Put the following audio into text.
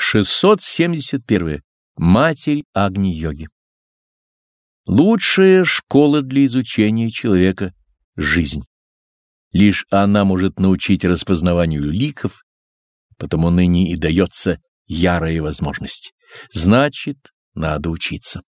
671. Матерь Агни-йоги. Лучшая школа для изучения человека — жизнь. Лишь она может научить распознаванию ликов, потому ныне и дается ярая возможность. Значит, надо учиться.